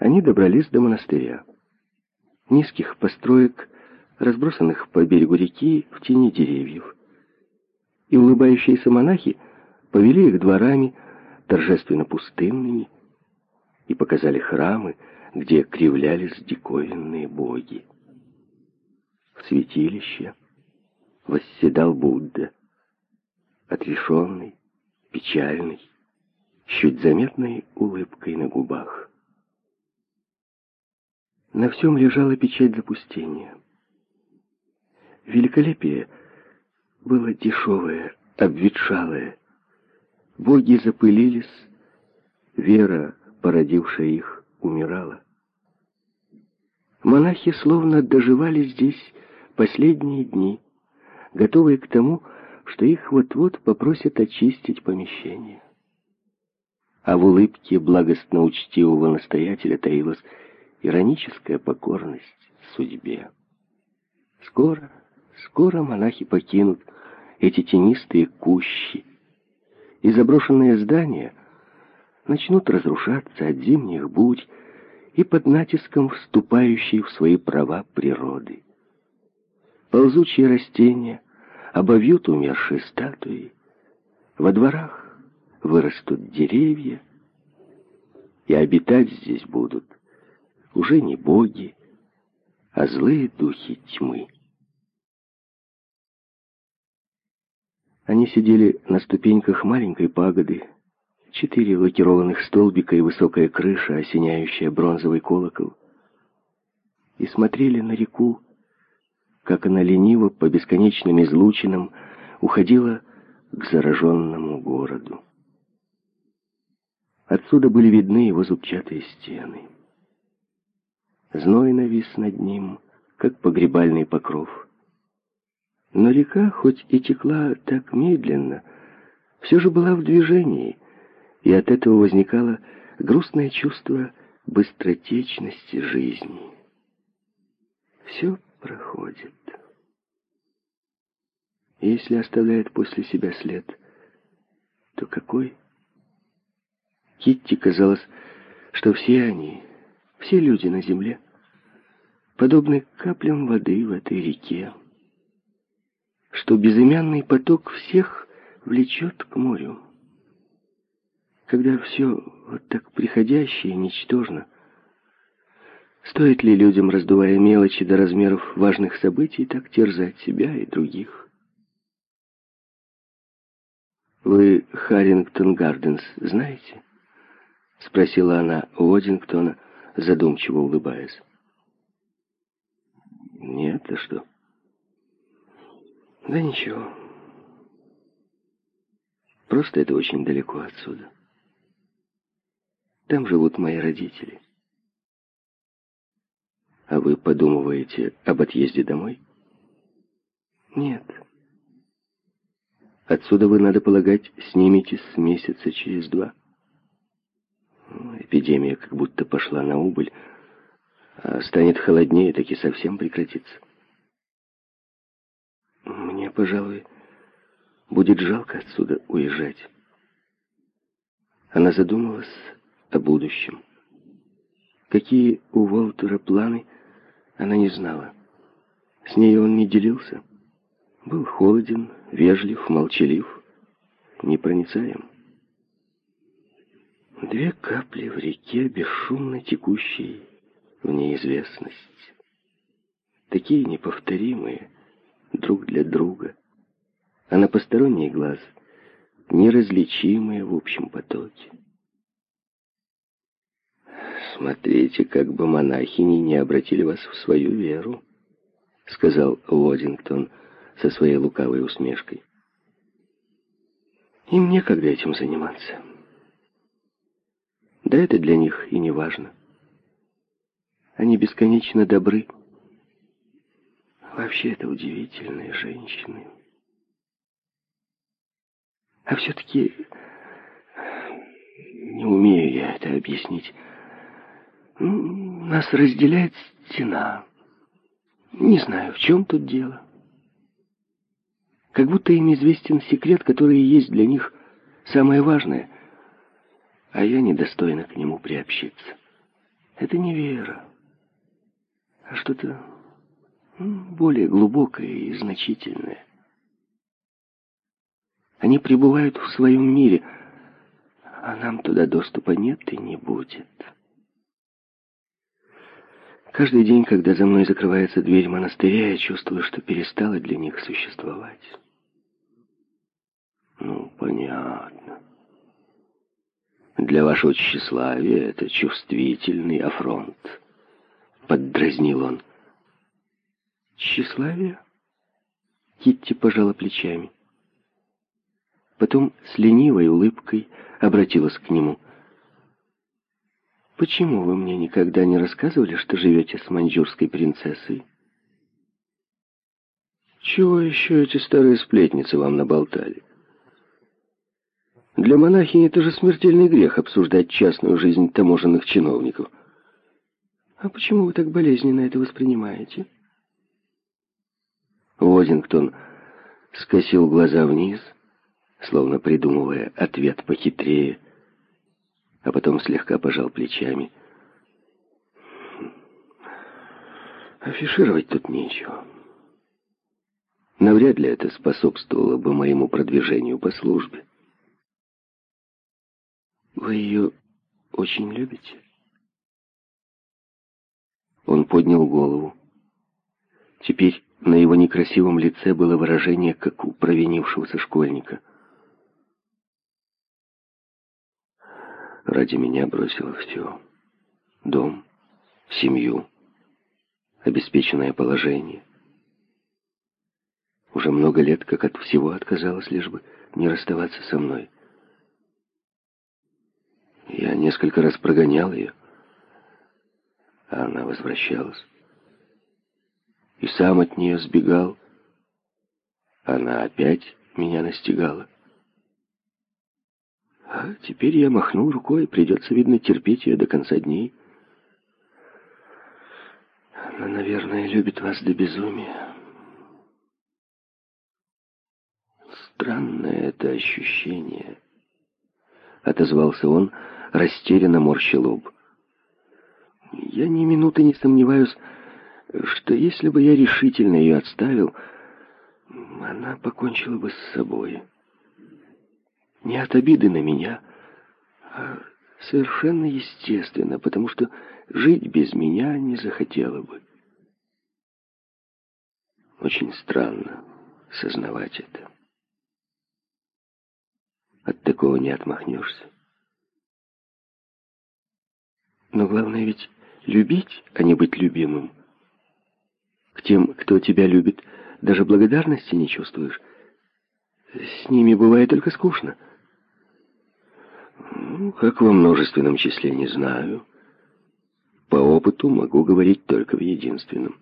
они добрались до монастыря. Низких построек, разбросанных по берегу реки в тени деревьев. И улыбающиеся монахи повели их дворами, торжественно пустынными, и показали храмы, где кривлялись диковинные боги. В святилище восседал Будда, отрешенный, печальный, с чуть заметной улыбкой на губах. На всем лежала печать запустения. Великолепие было дешевое, обветшалое. Боги запылились, вера, породившая их, умирала. Монахи словно доживали здесь последние дни, готовые к тому, что их вот-вот попросят очистить помещение. А в улыбке благостно учтивого настоятеля таилась ироническая покорность судьбе. Скоро, скоро монахи покинут эти тенистые кущи, и заброшенные здания начнут разрушаться от зимних бурь и под натиском вступающей в свои права природы. Ползучие растения обовьют умершие статуи, во дворах вырастут деревья, и обитать здесь будут уже не боги, а злые духи тьмы. Они сидели на ступеньках маленькой пагоды, четыре лакированных столбика и высокая крыша, осеняющая бронзовый колокол, и смотрели на реку, как она лениво по бесконечным излучинам уходила к зараженному городу. Отсюда были видны его зубчатые стены. Зной навис над ним, как погребальный покров. Но река, хоть и текла так медленно, все же была в движении, и от этого возникало грустное чувство быстротечности жизни. Все проходит. Если оставляет после себя след, то какой? Китти казалось, что все они, все люди на земле, подобны каплям воды в этой реке, что безымянный поток всех влечет к морю. Когда все вот так приходящее ничтожно, стоит ли людям, раздувая мелочи до размеров важных событий, так терзать себя и других? Вы Харрингтон Гарденс знаете? — спросила она Уоддингтона, задумчиво улыбаясь. «Нет, а что?» «Да ничего. Просто это очень далеко отсюда. Там живут мои родители. А вы подумываете об отъезде домой?» «Нет. Отсюда вы, надо полагать, сниметесь с месяца через два». Эпидемия как будто пошла на убыль, а станет холоднее, так и совсем прекратится. Мне, пожалуй, будет жалко отсюда уезжать. Она задумалась о будущем. Какие у Волтера планы, она не знала. С ней он не делился. Был холоден, вежлив, молчалив, непроницаем. Две капли в реке, бесшумно текущей в неизвестность. Такие неповторимые друг для друга, а на посторонний глаз неразличимые в общем потоке. «Смотрите, как бы монахини не обратили вас в свою веру», — сказал Уоддингтон со своей лукавой усмешкой. «Им некогда этим заниматься». Да это для них и не важно. Они бесконечно добры. Вообще это удивительные женщины. А все-таки не умею я это объяснить. Нас разделяет стена. Не знаю, в чем тут дело. Как будто им известен секрет, который есть для них самое важное — а я недостойна к нему приобщиться. Это не вера, а что-то более глубокое и значительное. Они пребывают в своем мире, а нам туда доступа нет и не будет. Каждый день, когда за мной закрывается дверь монастыря, я чувствую, что перестала для них существовать. Ну, понятно. Для вашего тщеславия это чувствительный афронт. Поддразнил он. Тщеславие? Китти пожала плечами. Потом с ленивой улыбкой обратилась к нему. «Почему вы мне никогда не рассказывали, что живете с маньчжурской принцессой?» «Чего еще эти старые сплетницы вам наболтали?» Для монахини это же смертельный грех обсуждать частную жизнь таможенных чиновников. А почему вы так болезненно это воспринимаете? Уозингтон скосил глаза вниз, словно придумывая ответ похитрее, а потом слегка пожал плечами. Афишировать тут нечего. Навряд ли это способствовало бы моему продвижению по службе. Вы ее очень любите? Он поднял голову. Теперь на его некрасивом лице было выражение, как у провинившегося школьника. Ради меня бросила все. Дом, семью, обеспеченное положение. Уже много лет, как от всего отказалась, лишь бы не расставаться со мной. Я несколько раз прогонял ее, а она возвращалась. И сам от нее сбегал. Она опять меня настигала. А теперь я махнул рукой, придется, видно, терпеть ее до конца дней. Она, наверное, любит вас до безумия. Странное это ощущение, — отозвался он, — растерянно морщил лоб. Я ни минуты не сомневаюсь, что если бы я решительно ее отставил, она покончила бы с собой. Не от обиды на меня, а совершенно естественно, потому что жить без меня не захотела бы. Очень странно сознавать это. От такого не отмахнешься. Но главное ведь любить, а не быть любимым. К тем, кто тебя любит, даже благодарности не чувствуешь. С ними бывает только скучно. Ну, как во множественном числе, не знаю. По опыту могу говорить только в единственном.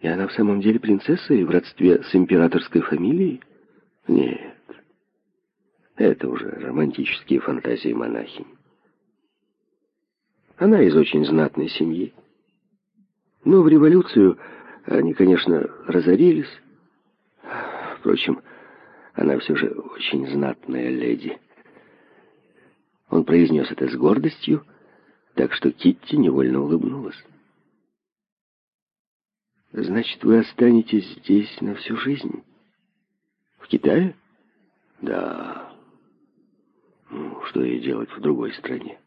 И она в самом деле принцесса и в родстве с императорской фамилией? Нет. Это уже романтические фантазии монахинь. Она из очень знатной семьи. Но в революцию они, конечно, разорились. Впрочем, она все же очень знатная леди. Он произнес это с гордостью, так что Китти невольно улыбнулась. «Значит, вы останетесь здесь на всю жизнь? В Китае?» «Да. Ну, что ей делать в другой стране?»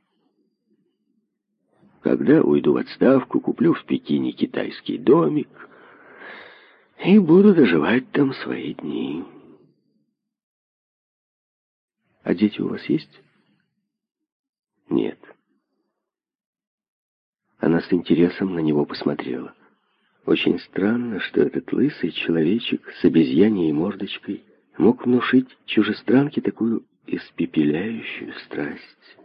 Когда уйду в отставку, куплю в Пекине китайский домик и буду доживать там свои дни. А дети у вас есть? Нет. Она с интересом на него посмотрела. Очень странно, что этот лысый человечек с обезьяньей мордочкой мог внушить чужестранке такую испепеляющую страсть.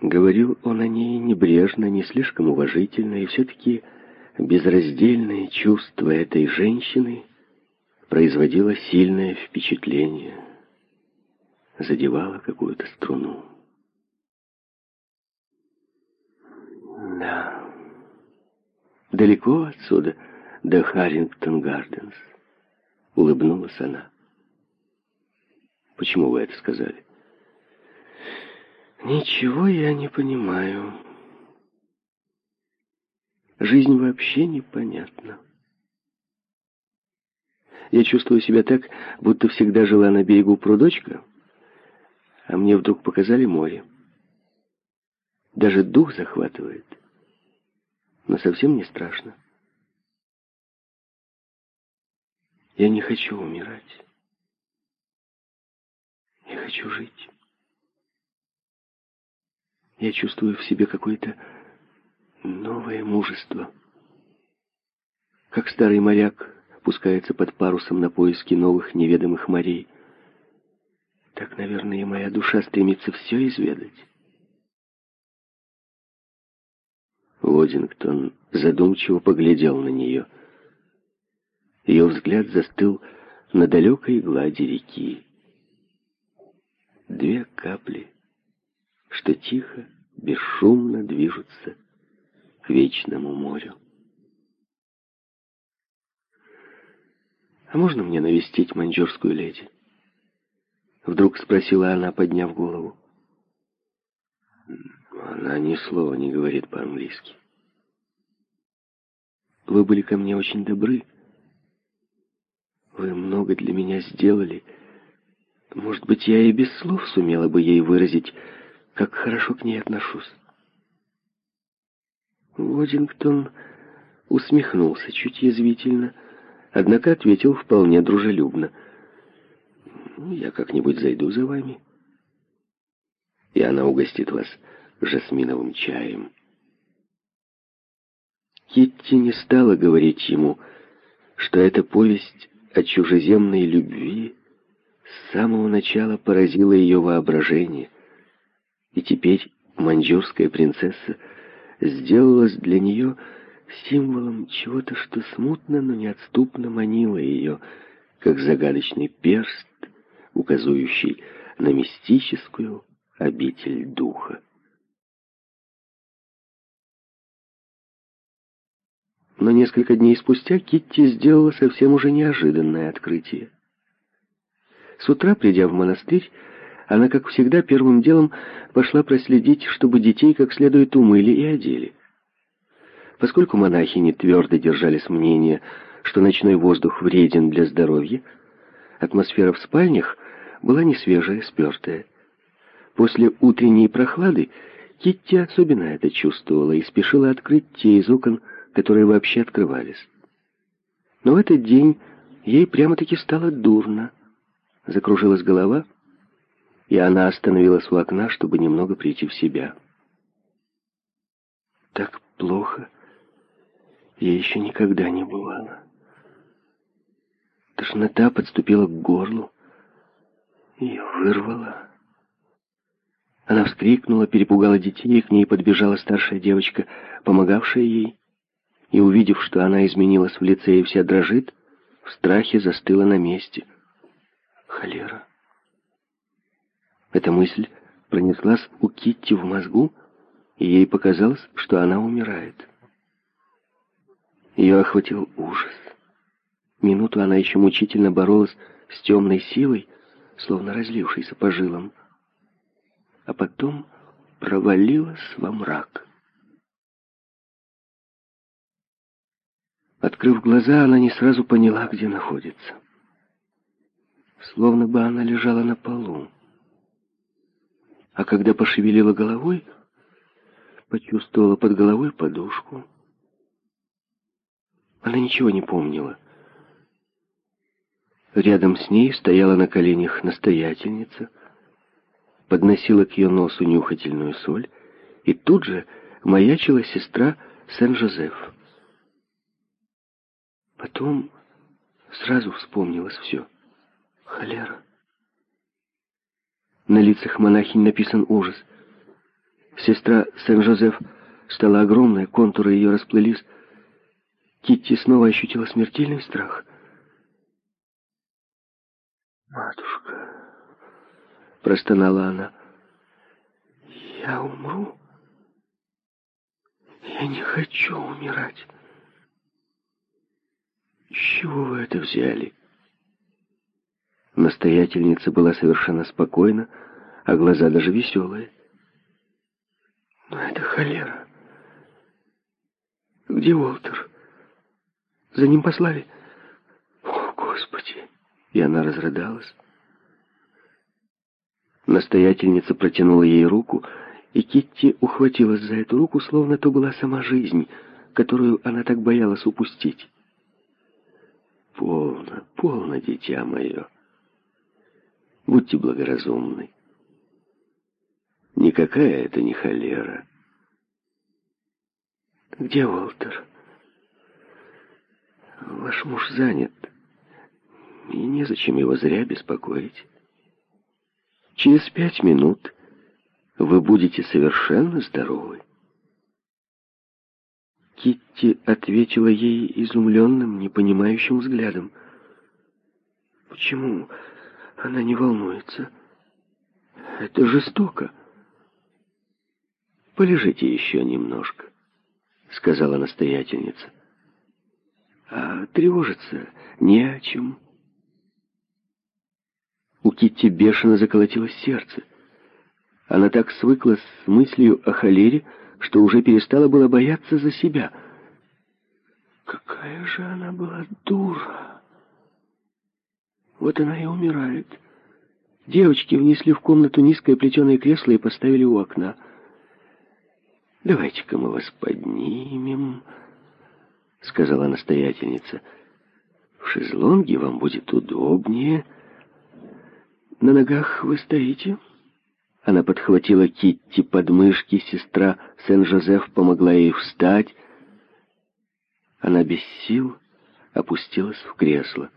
Говорил он о ней небрежно, не слишком уважительно, и все-таки безраздельное чувство этой женщины производило сильное впечатление, задевало какую-то струну. Да, далеко отсюда, до Харрингтон-Гарденс, улыбнулась она. Почему вы это сказали? «Ничего я не понимаю. жизнь вообще непонятна. Я чувствую себя так, будто всегда жила на берегу прудочка, а мне вдруг показали море. Даже дух захватывает, но совсем не страшно. Я не хочу умирать. Я хочу жить. Я чувствую в себе какое-то новое мужество. Как старый моряк пускается под парусом на поиски новых неведомых морей. Так, наверное, и моя душа стремится все изведать. Лодингтон задумчиво поглядел на нее. Ее взгляд застыл на далекой глади реки. Две капли, что тихо, бесшумно движутся к вечному морю. «А можно мне навестить маньчжурскую леди?» Вдруг спросила она, подняв голову. Она ни слова не говорит по-английски. «Вы были ко мне очень добры. Вы много для меня сделали. Может быть, я и без слов сумела бы ей выразить, как хорошо к ней отношусь». Водингтон усмехнулся чуть язвительно, однако ответил вполне дружелюбно. «Я как-нибудь зайду за вами, и она угостит вас жасминовым чаем». Китти не стала говорить ему, что эта повесть о чужеземной любви с самого начала поразила ее воображение, и теперь маньчжурская принцесса сделалась для нее символом чего-то, что смутно, но неотступно манило ее, как загадочный перст, указывающий на мистическую обитель духа. Но несколько дней спустя Китти сделала совсем уже неожиданное открытие. С утра, придя в монастырь, она, как всегда, первым делом пошла проследить, чтобы детей как следует умыли и одели. Поскольку монахини твердо держались мнения, что ночной воздух вреден для здоровья, атмосфера в спальнях была не свежая, спертая. После утренней прохлады Китти особенно это чувствовала и спешила открыть те из окон, которые вообще открывались. Но в этот день ей прямо-таки стало дурно. Закружилась голова, и она остановилась у окна, чтобы немного прийти в себя. Так плохо я еще никогда не бывала. Тошнота подступила к горлу и вырвала. Она вскрикнула, перепугала детей, и к ней подбежала старшая девочка, помогавшая ей, и, увидев, что она изменилась в лице и вся дрожит, в страхе застыла на месте. Холера. Эта мысль пронеслась у Китти в мозгу, и ей показалось, что она умирает. Ее охватил ужас. Минуту она еще мучительно боролась с темной силой, словно разлившейся по жилам, а потом провалилась во мрак. Открыв глаза, она не сразу поняла, где находится. Словно бы она лежала на полу. А когда пошевелила головой, почувствовала под головой подушку. Она ничего не помнила. Рядом с ней стояла на коленях настоятельница, подносила к ее носу нюхательную соль, и тут же маячила сестра Сен-Жозеф. Потом сразу вспомнилось все. Холера. На лицах монахинь написан ужас. Сестра Сен-Жозеф стала огромная, контуры ее расплылись. Китти снова ощутила смертельный страх. «Матушка», — простонала она, — «я умру. Я не хочу умирать». «С чего вы это взяли?» Настоятельница была совершенно спокойна, а глаза даже веселые. «Но это холера. Где Уолтер? За ним послали? О, Господи! И она разрыдалась. Настоятельница протянула ей руку, и Китти ухватилась за эту руку, словно то была сама жизнь, которую она так боялась упустить. «Полно, полно, дитя мое. Будьте благоразумны. Никакая это не холера. Где Уолтер? Ваш муж занят, и незачем его зря беспокоить. Через пять минут вы будете совершенно здоровы. Китти ответила ей изумленным, непонимающим взглядом. Почему она не волнуется? Это жестоко. Полежите еще немножко, сказала настоятельница. А тревожиться не о чем. У Китти бешено заколотилось сердце. Она так свыклась с мыслью о холере, что уже перестала было бояться за себя. Какая же она была дура! Вот она и умирает. Девочки внесли в комнату низкое плетеное кресло и поставили у окна. «Давайте-ка мы вас поднимем», — сказала настоятельница. «В шезлонге вам будет удобнее». «На ногах вы стоите?» Она подхватила Китти под мышки, сестра Сен-Жозеф помогла ей встать. Она без сил опустилась в кресло.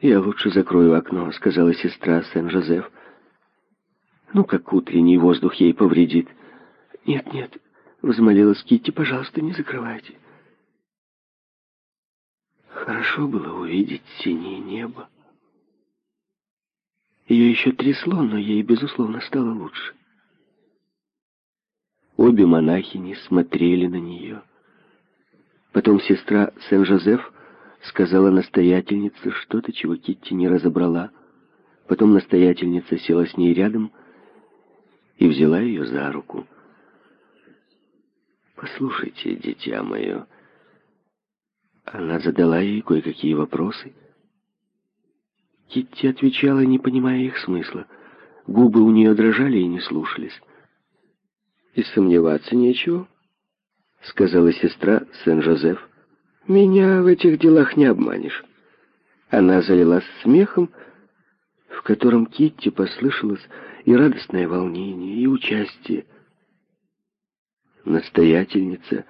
«Я лучше закрою окно», — сказала сестра Сен-Жозеф. «Ну, как утренний воздух ей повредит». «Нет, нет», — взмолилась Китти, — «пожалуйста, не закрывайте». Хорошо было увидеть синее небо. Ее еще трясло, но ей, безусловно, стало лучше. Обе монахини смотрели на нее. Потом сестра Сен-Жозеф сказала настоятельнице что-то, чего Китти не разобрала. Потом настоятельница села с ней рядом и взяла ее за руку. «Послушайте, дитя мое». Она задала ей кое-какие вопросы, Китти отвечала, не понимая их смысла. Губы у нее дрожали и не слушались. «И сомневаться нечего», — сказала сестра Сен-Жозеф. «Меня в этих делах не обманешь». Она залилась смехом, в котором Китти послышалось и радостное волнение, и участие. Настоятельница,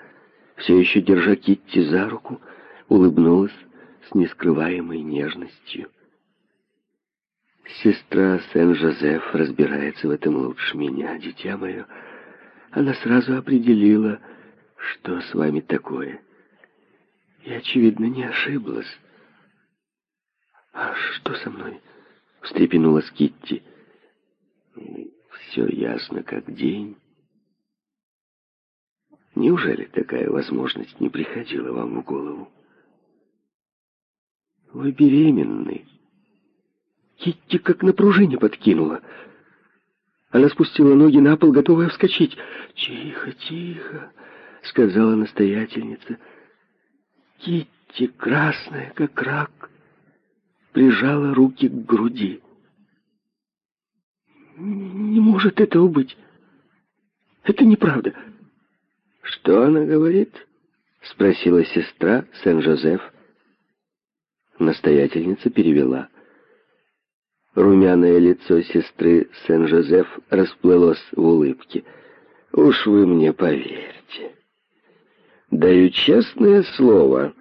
все еще держа Китти за руку, улыбнулась с нескрываемой нежностью. Сестра Сен-Жозеф разбирается в этом лучше меня, дитя мое. Она сразу определила, что с вами такое. И, очевидно, не ошиблась. «А что со мной?» — встрепенулась Китти. «Все ясно, как день. Неужели такая возможность не приходила вам в голову? Вы беременны». Китти как на пружине подкинула. Она спустила ноги на пол, готовая вскочить. «Тихо, тихо», — сказала настоятельница. Китти, красная, как рак, прижала руки к груди. «Не может этого быть. Это неправда». «Что она говорит?» — спросила сестра Сен-Жозеф. Настоятельница перевела. Румяное лицо сестры Сен-Жозеф расплылось в улыбке. «Уж вы мне поверьте. Даю честное слово».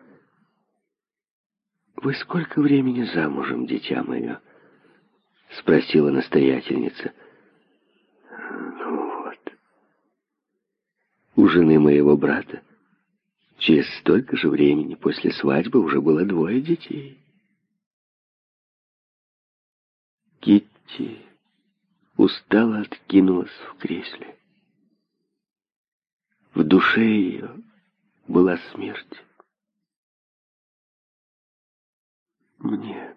«Вы сколько времени замужем, дитя мое?» — спросила настоятельница. «Ну вот. У жены моего брата через столько же времени после свадьбы уже было двое детей». Китти устало откинулась в кресле. В душе ее была смерть. «Мне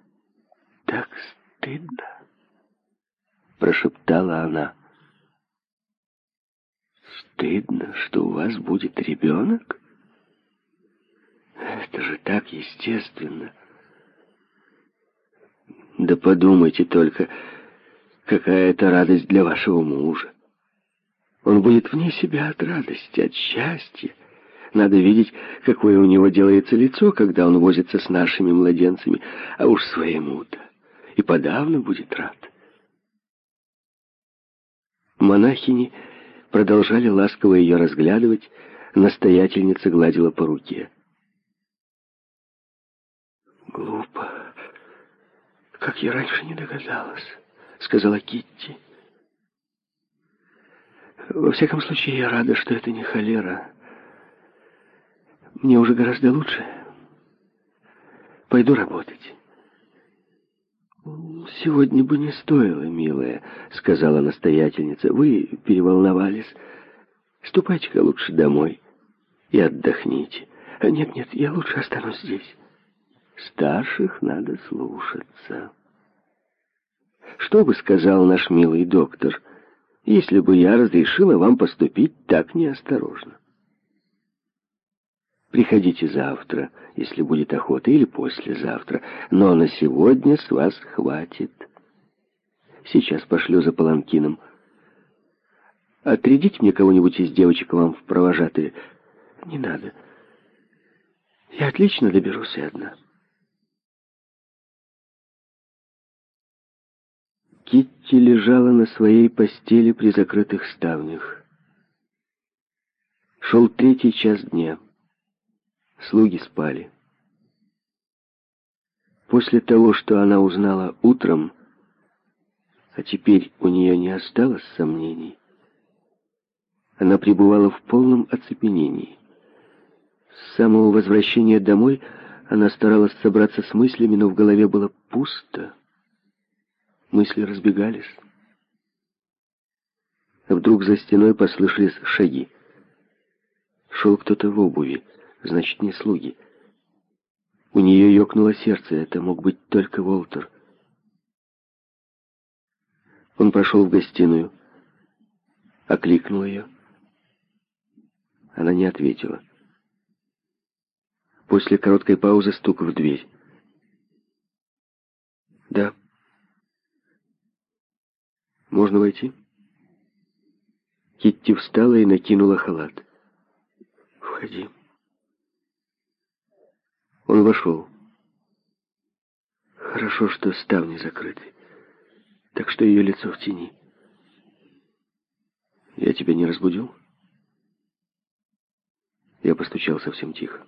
так стыдно», — прошептала она. Стыдно, что у вас будет ребенок? Это же так естественно. Да подумайте только, какая это радость для вашего мужа. Он будет вне себя от радости, от счастья. Надо видеть, какое у него делается лицо, когда он возится с нашими младенцами, а уж своему-то. И подавно будет рад. Монахини продолжали ласково ее разглядывать, настоятельница гладила по руке. «Глупо. Как я раньше не догадалась», — сказала Китти. «Во всяком случае, я рада, что это не холера. Мне уже гораздо лучше. Пойду работать». «Сегодня бы не стоило, милая», — сказала настоятельница. «Вы переволновались. Ступайте-ка лучше домой и отдохните. Нет-нет, я лучше останусь здесь». Старших надо слушаться. Что бы сказал наш милый доктор, если бы я разрешила вам поступить так неосторожно? Приходите завтра, если будет охота, или послезавтра, но на сегодня с вас хватит. Сейчас пошлю за паланкином. Отрядите мне кого-нибудь из девочек вам в провожатые. Не надо. Я отлично доберусь и одна. Китти лежала на своей постели при закрытых ставнях. Шел третий час дня. Слуги спали. После того, что она узнала утром, а теперь у нее не осталось сомнений, она пребывала в полном оцепенении. С самого возвращения домой она старалась собраться с мыслями, но в голове было пусто. Мысли разбегались. А вдруг за стеной послышались шаги. Шел кто-то в обуви, значит, не слуги. У нее ёкнуло сердце, это мог быть только Волтер. Он прошел в гостиную, окликнул ее. Она не ответила. После короткой паузы стук в дверь. «Да». «Можно войти?» Китти встала и накинула халат. «Входи». Он вошел. Хорошо, что ставни закрыты, так что ее лицо в тени. «Я тебя не разбудил?» Я постучал совсем тихо.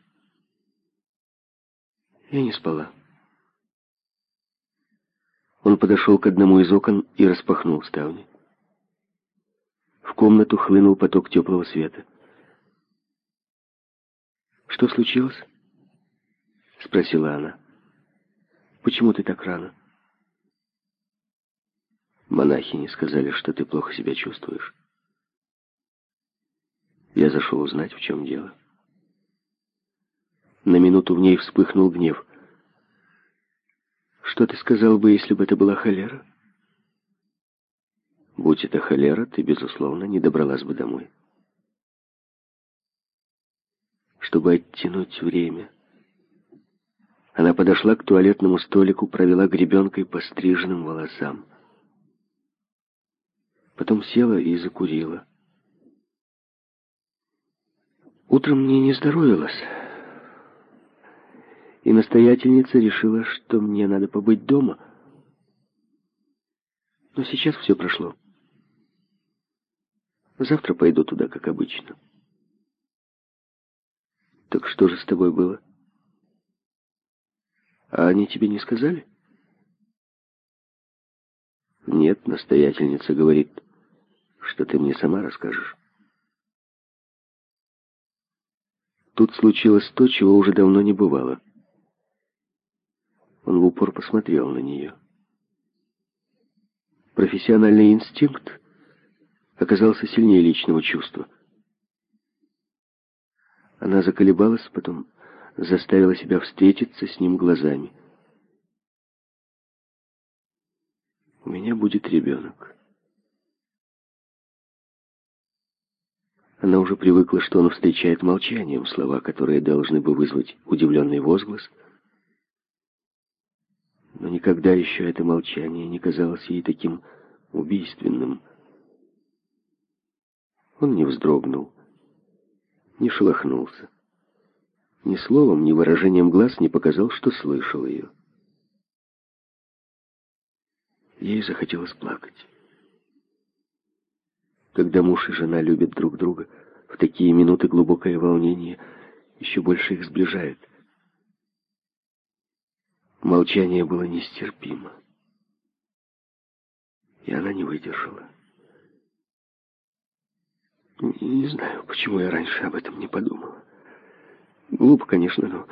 Я не спала. Он подошел к одному из окон и распахнул ставни. В комнату хлынул поток теплого света. «Что случилось?» — спросила она. «Почему ты так рано?» «Монахини сказали, что ты плохо себя чувствуешь. Я зашел узнать, в чем дело». На минуту в ней вспыхнул гнев. Что ты сказал бы, если бы это была холера? Будь это холера, ты, безусловно, не добралась бы домой. Чтобы оттянуть время, она подошла к туалетному столику, провела гребенкой по стриженным волосам. Потом села и закурила. Утром мне не здоровилось и настоятельница решила, что мне надо побыть дома. Но сейчас все прошло. Завтра пойду туда, как обычно. Так что же с тобой было? А они тебе не сказали? Нет, настоятельница говорит, что ты мне сама расскажешь. Тут случилось то, чего уже давно не бывало. Он в упор посмотрел на нее. Профессиональный инстинкт оказался сильнее личного чувства. Она заколебалась, потом заставила себя встретиться с ним глазами. «У меня будет ребенок». Она уже привыкла, что он встречает молчанием слова, которые должны бы вызвать удивленный возглас. Но никогда еще это молчание не казалось ей таким убийственным. Он не вздрогнул, не шелохнулся. Ни словом, ни выражением глаз не показал, что слышал ее. Ей захотелось плакать. Когда муж и жена любят друг друга, в такие минуты глубокое волнение еще больше их сближает. Молчание было нестерпимо. И она не выдержала. Не, знаю, почему я раньше об этом не подумала. Глупо, конечно, но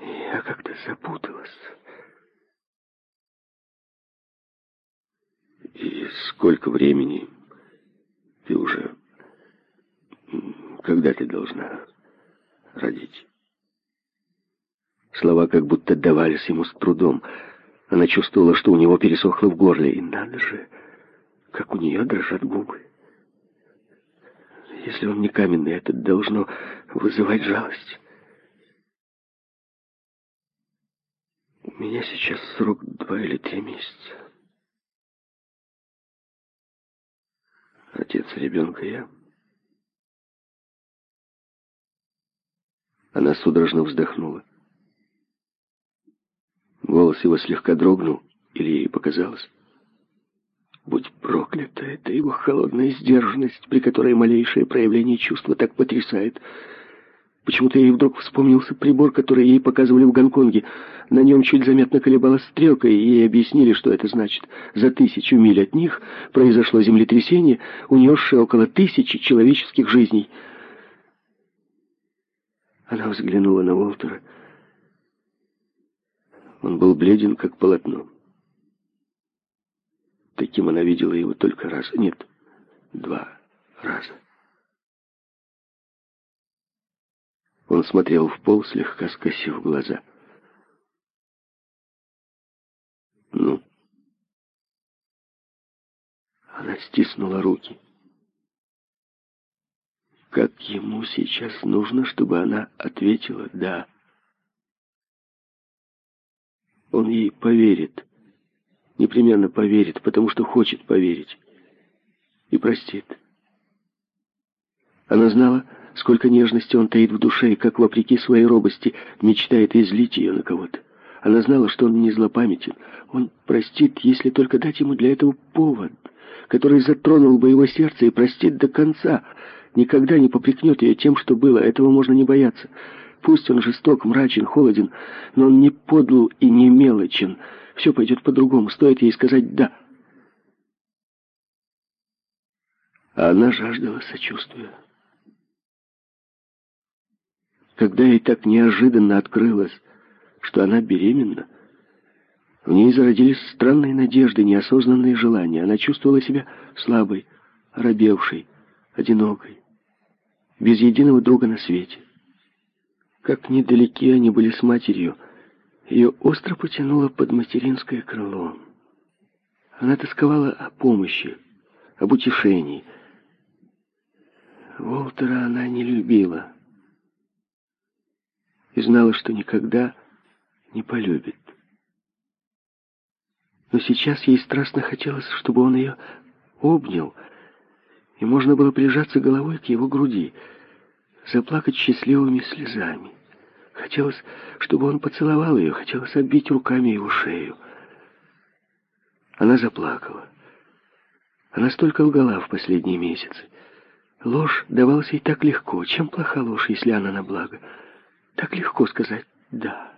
я как-то запуталась. И сколько времени ты уже... Когда ты должна родить? Слова как будто давались ему с трудом. Она чувствовала, что у него пересохло в горле. И надо же, как у нее дрожат губы. Если он не каменный, это должно вызывать жалость. Меня сейчас срок два или три месяца. Отец ребенка я. Она судорожно вздохнула. Голос его слегка дрогнул, или ей показалось. Будь проклята, это его холодная сдержанность, при которой малейшее проявление чувства так потрясает, Почему-то ей вдруг вспомнился прибор, который ей показывали в Гонконге. На нем чуть заметно колебалась стрелка, и ей объяснили, что это значит. За тысячу миль от них произошло землетрясение, унесшее около тысячи человеческих жизней. Она взглянула на Уолтера. Он был бледен, как полотно. Таким она видела его только раз. Нет, два раза. Он смотрел в пол, слегка скосив глаза. «Ну?» Она стиснула руки. Как ему сейчас нужно, чтобы она ответила «да». Он ей поверит. Непременно поверит, потому что хочет поверить. И простит. Она знала, Сколько нежности он таит в душе, и как, вопреки своей робости, мечтает излить ее на кого-то. Она знала, что он не злопамятен. Он простит, если только дать ему для этого повод, который затронул бы его сердце и простит до конца. Никогда не попрекнет ее тем, что было. Этого можно не бояться. Пусть он жесток, мрачен, холоден, но он не подл и не мелочен. Все пойдет по-другому. Стоит ей сказать «да». А она жаждала сочувствия когда ей так неожиданно открылось, что она беременна, в ней зародились странные надежды, неосознанные желания. Она чувствовала себя слабой, оробевшей, одинокой, без единого друга на свете. Как недалеки они были с матерью, ее остро потянуло под материнское крыло. Она тосковала о помощи, об утешении. Волтера она не любила и знала, что никогда не полюбит. Но сейчас ей страстно хотелось, чтобы он ее обнял, и можно было прижаться головой к его груди, заплакать счастливыми слезами. Хотелось, чтобы он поцеловал ее, хотелось оббить руками его шею. Она заплакала. Она столько лгала в последние месяцы. Ложь давалась ей так легко. Чем плоха ложь, если она на благо? Так легко сказать «да».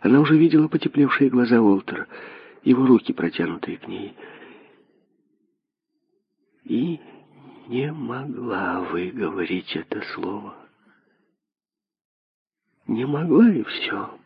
Она уже видела потеплевшие глаза Уолтера, его руки, протянутые к ней. И не могла выговорить это слово. Не могла, и все.